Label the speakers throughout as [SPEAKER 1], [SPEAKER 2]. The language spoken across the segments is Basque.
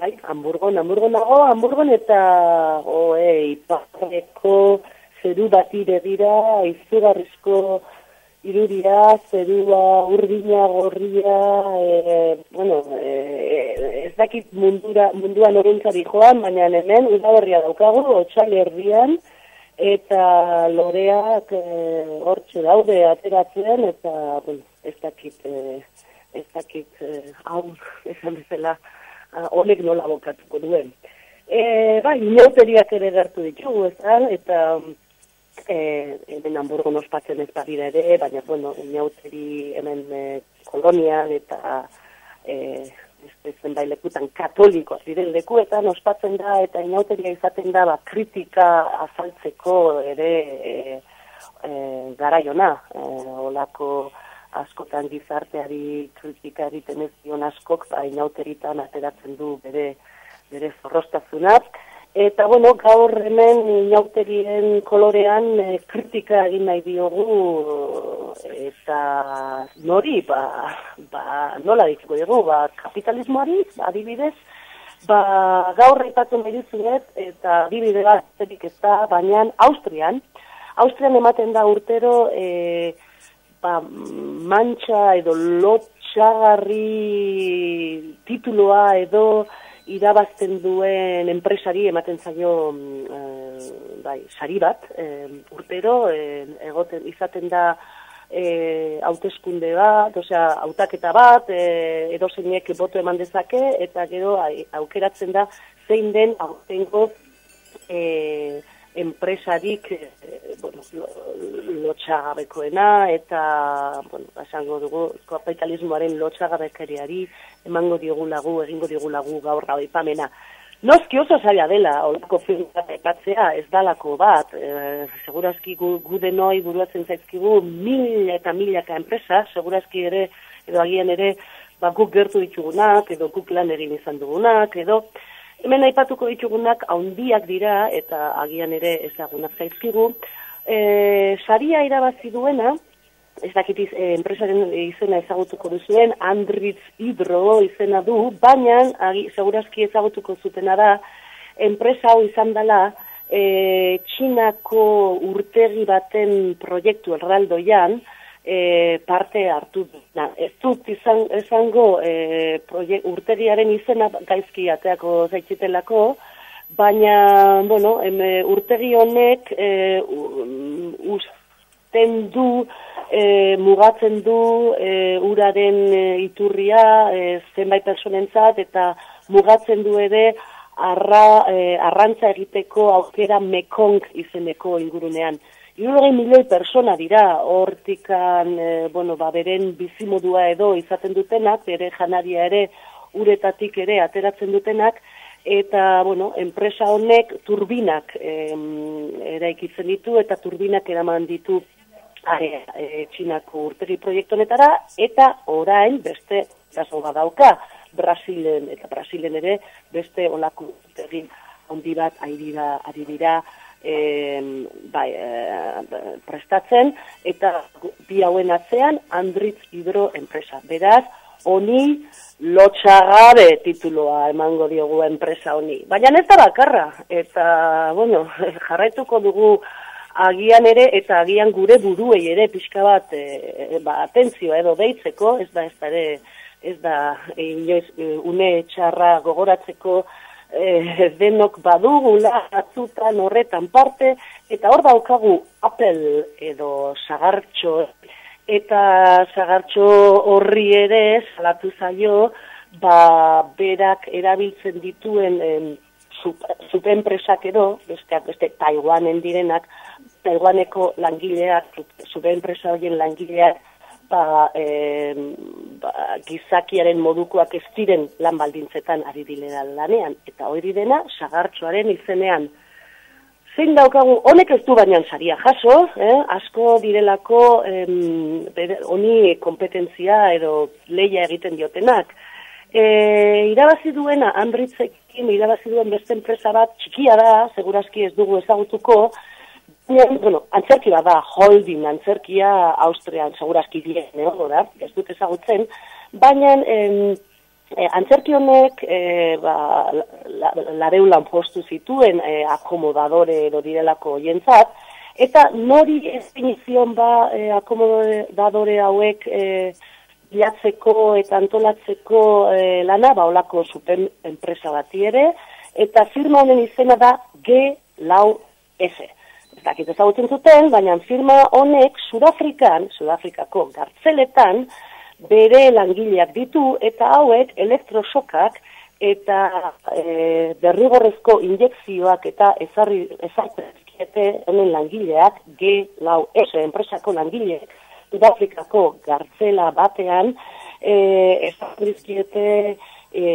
[SPEAKER 1] bai, hamburgon, hamburgon nago, hamburgon eta oe, iparreko zeru bati begira, izugarrizko irudia, zerua, urdina, gorria, e, bueno, e, ez dakit mundura, munduan orentzari joan, baina hemen, udaberria daukagu, otxal herrian, eta loreak e, hortxe daude ateratzen, eta, bueno, ez dakit, e, ez dakit, e, hau, esan bezala, honek nola bokatuko duen. E, bai, inauteriak ere gertu ditugu, ez da, eta e, hemen hamburgo nospatzen ez badira ere, baina, bueno, inauteri hemen e, kolonian eta e, ez zenbait lekutan katoliko ziren lekuetan ospatzen da eta inauteria izaten da ba, kritika azaltzeko ere e, e, garaiona, e, olako askotan gizarteari kritika egiten ez dion askok, ba, inauteritan ateratzen du bere, bere zorrostazunat. Eta, bueno, gaur hemen inauterien kolorean e, kritika egin nahi diogu eta nori, ba, ba nola dituko dugu, ba, kapitalismoari, ba, adibidez, ba, gaur reipatzen behar eta adibide bat, ez da, baina Austrian, Austrian ematen da urtero, e, ba, mantxa edo lotxagarri tituloa edo irabazten duen enpresari ematen zaio e, bai, sari bat e, urtero e, egoten izaten da e, hauteskunde bat, osea, hautaketa bat, e, edo zeinek boto eman dezake, eta gero aukeratzen da zein den hautengo e, enpresarik e, bueno, lotxagabekoena eta, bueno, esango dugu, kapitalismoaren lotxagabekeriari emango diogu lagu, egingo diogu lagu gaur gau ipamena. Noski oso zaila dela, olako filmak ekatzea, ez dalako bat, e, segurazki gu, gu denoi buruatzen zaizkigu mil eta milaka enpresa, segurazki ere, edo agian ere, ba, guk gertu ditugunak, edo guk lan egin izan dugunak, edo, Hemen aipatuko ditugunak haundiak dira eta agian ere ezagunak zaizkigu. E, saria irabazi duena, ez dakit e, enpresaren izena ezagutuko duzuen, Andritz Hidro izena du, baina agi, segurazki ezagutuko zutena da, enpresa hau izan dela, e, Txinako urtegi baten proiektu erraldoian, e, parte hartu da. Ez dut izan, izango e, urteriaren izena gaizki ateako zaitzitelako, baina, bueno, em, urtegi honek e, usten du, e, mugatzen du e, uraren e, iturria e, zenbait personentzat eta mugatzen du ere arra, e, arrantza egiteko aukera mekong izeneko ingurunean. Irurogei milioi persona dira, hortikan, e, bueno, ba, beren bizimodua edo izaten dutenak, bere janaria ere, uretatik ere ateratzen dutenak, eta, bueno, enpresa honek turbinak e, eraikitzen ditu, eta turbinak eraman ditu are, e, txinako urtegi proiektonetara, eta orain beste gaso badauka, Brasilen, eta Brasilen ere beste olako urtegi handi bat ari dira, e, bai, e, prestatzen, eta bi hauen atzean Andritz Hidro enpresa. Beraz, honi lotxagabe tituloa emango diogu enpresa honi. Baina ez da bakarra, eta, bueno, jarraituko dugu agian ere, eta agian gure buruei ere pixka bat, e, ba, atentzioa edo deitzeko, ez da, ez da, ere, ez da, inoiz, une txarra gogoratzeko, eh, denok badugula atzutan horretan parte, eta hor daukagu Apple edo sagartxo, eta sagartxo horri ere salatu zaio, ba, berak erabiltzen dituen em, zupenpresak edo, besteak beste Taiwanen direnak, Taiwaneko langileak, zupenpresa horien langileak, ba, e, ba, gizakiaren modukoak ez diren lan baldintzetan ari dilera lanean, eta hori dena, sagartxoaren izenean. Zein daukagu, honek ez du baina saria jaso, eh? asko direlako honi kompetentzia edo leia egiten diotenak. E, irabazi duena, Andritzekin irabazi duen beste enpresa bat, txikia da, segurazki ez dugu ezagutuko, bueno, antzerki bat da, holding antzerkia Austrian, segurazki dien, da, ez dut ezagutzen, baina em, E, antzerki honek e, ba, lareu lan postu zituen e, akomodadore edo direlako jentzat, eta nori ez dinizion ba e, akomodadore hauek e, bilatzeko eta antolatzeko e, lana, ba olako zuten enpresa bati ere, eta firma honen izena da G lau S. Ez dakit ezagutzen zuten, baina firma honek Sudafrikan, Sudafrikako gartzeletan, bere langileak ditu eta hauek elektrosokak eta e, derrigorrezko injekzioak eta ezarri ezartzezkiete hemen langileak G lau S enpresako langileak Sudafrikako gartzela batean e, ezartzezkiete e,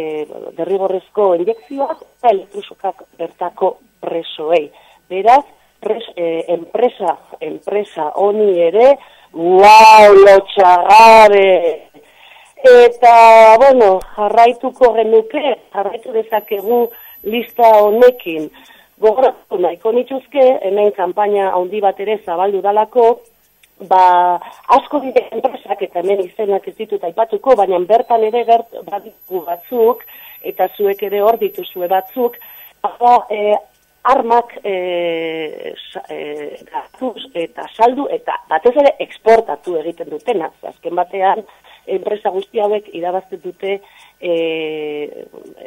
[SPEAKER 1] derrigorrezko injekzioak eta elektrosokak bertako presoei. Beraz, pres, e, enpresa, enpresa honi ere, Wow, lotxagabe! Eta, bueno, jarraituko genuke, jarraitu dezakegu lista honekin. Gogoratu nahiko nituzke, hemen kanpaina handi bat ere zabaldu dalako, ba, asko dide enpresak eta hemen izenak ez ditut aipatuko, baina bertan ere gert baditu batzuk, eta zuek ere hor dituzue batzuk, ba, e, armak e, e, eta saldu eta batez ere exportatu egiten dutena. Azken batean, enpresa guzti hauek irabazten dute e,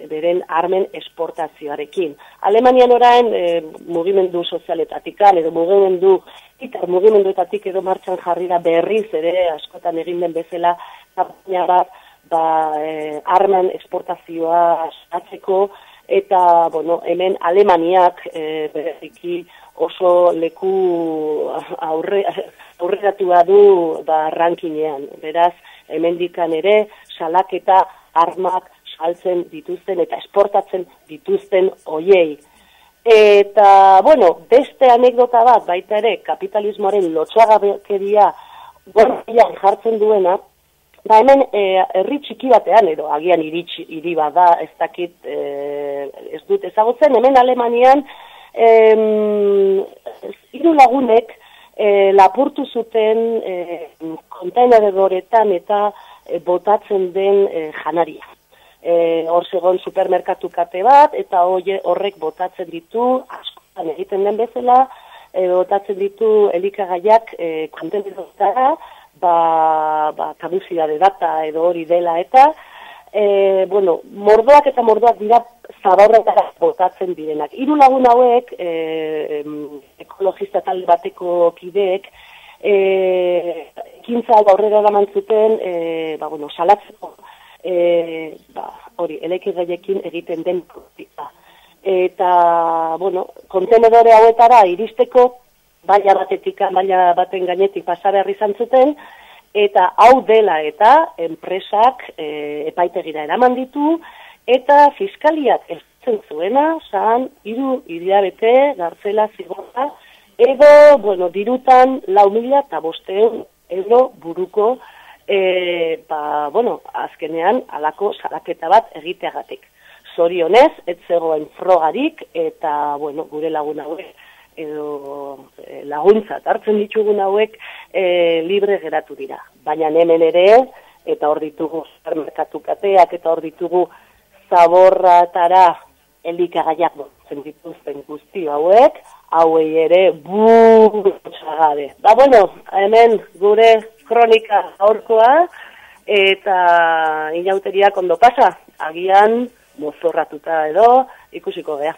[SPEAKER 1] beren armen esportazioarekin. Alemanian orain e, mugimendu sozialetatik edo mugimendu itar mugimenduetatik edo martxan jarri da berriz ere askotan egin den bezala kampaina bat ba, e, armen esportazioa atzeko eta bueno, hemen Alemaniak e, bereziki oso leku aurre, aurreratua du ba, rankinean. Beraz, hemen dikan ere, salaketa armak saltzen dituzten eta esportatzen dituzten oiei. Eta, bueno, beste anekdota bat, baita ere, kapitalismoaren lotxagabekeria gorrian jartzen duena, Ba hemen e, herri txiki batean edo agian iritsi hiri bada ez dakit e, ez dut ezagutzen hemen Alemanian em hiru lagunek e, lapurtu zuten e, kontaineretan eta e, botatzen den e, janaria. E, hor segon supermerkatu kate bat eta hoe horrek botatzen ditu askotan egiten den bezala e, botatzen ditu elikagaiak e, kontenedoretara ba, ba de data edo hori dela eta e, bueno, mordoak eta mordoak dira zaborretara botatzen direnak. Hiru lagun hauek e, ekologista talde bateko kideek e, kintza aurrera da mantzuten e, ba, bueno, salatzeko e, ba, hori, elekigaiekin egiten den Eta, bueno, kontenedore hauetara iristeko baina batetik, baina baten gainetik pasaberri zuten, eta hau dela eta enpresak e, epaitegira eraman ditu, eta fiskaliak ez zuena, zan, iru ideabete, gartzela zigorra, edo, bueno, dirutan lau mila eta bosteun euro buruko, e, ba, bueno, azkenean, alako salaketa bat egiteagatik. Zorionez, ez zegoen frogarik, eta, bueno, gure laguna hauek, edo e, laguntza hartzen ditugun hauek e, libre geratu dira. Baina hemen ere, eta hor ditugu supermerkatu kateak, eta hor ditugu zaborratara elikagaiak zen dituzten guzti hauek, hauei ere buuu txagade. Ba bueno, hemen gure kronika aurkoa, eta inauteriak ondo pasa, agian mozorratuta edo ikusiko geha.